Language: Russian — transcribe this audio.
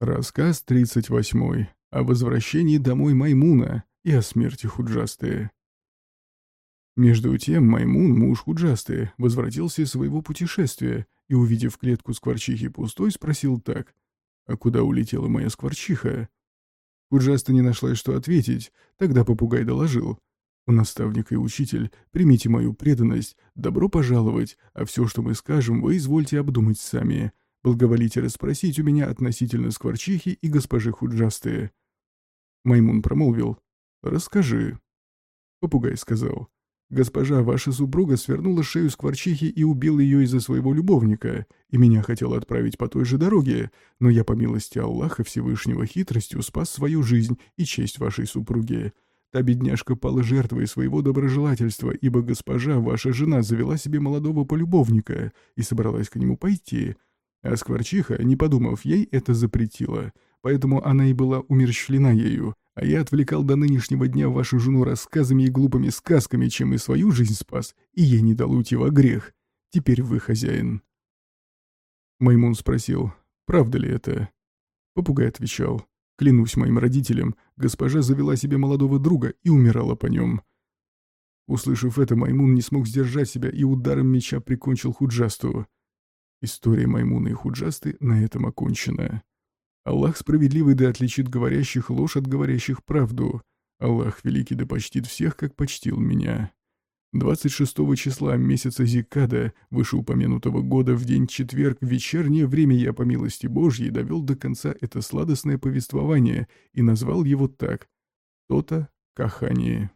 Рассказ 38 о возвращении домой Маймуна и о смерти Худжасты. Между тем Маймун, муж Худжасты, возвратился из своего путешествия и, увидев клетку скворчихи пустой, спросил так, «А куда улетела моя скворчиха?» Худжаста не нашла, что ответить, тогда попугай доложил, «Наставник и учитель, примите мою преданность, добро пожаловать, а все, что мы скажем, вы извольте обдумать сами. Благоволите расспросить у меня относительно скворчихи и госпожи Худжасты». Маймун промолвил. «Расскажи». Попугай сказал. «Госпожа, ваша супруга свернула шею скворчихи и убила ее из-за своего любовника, и меня хотела отправить по той же дороге, но я по милости Аллаха Всевышнего хитростью спас свою жизнь и честь вашей супруги. Та бедняжка пала жертвой своего доброжелательства, ибо госпожа, ваша жена, завела себе молодого полюбовника и собралась к нему пойти». А скворчиха, не подумав, ей это запретила, поэтому она и была умерщвлена ею, а я отвлекал до нынешнего дня вашу жену рассказами и глупыми сказками, чем и свою жизнь спас, и ей не дал уйти во грех. Теперь вы хозяин». Маймун спросил, правда ли это? Попугай отвечал, клянусь моим родителям, госпожа завела себе молодого друга и умирала по нем. Услышав это, Маймун не смог сдержать себя и ударом меча прикончил Худжасту. История Маймуна и Худжасты на этом окончена. Аллах справедливый да отличит говорящих ложь от говорящих правду. Аллах великий да почтит всех, как почтил меня. 26 числа месяца Зикада, вышеупомянутого года, в день четверг, в вечернее время я по милости Божьей довел до конца это сладостное повествование и назвал его так — то-то Кахание.